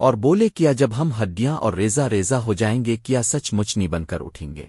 اور بولے کیا جب ہم ہڈیاں اور ریزہ ریزہ ہو جائیں گے، کیا سچ مچ نہیں بن کر اٹھیں گے؟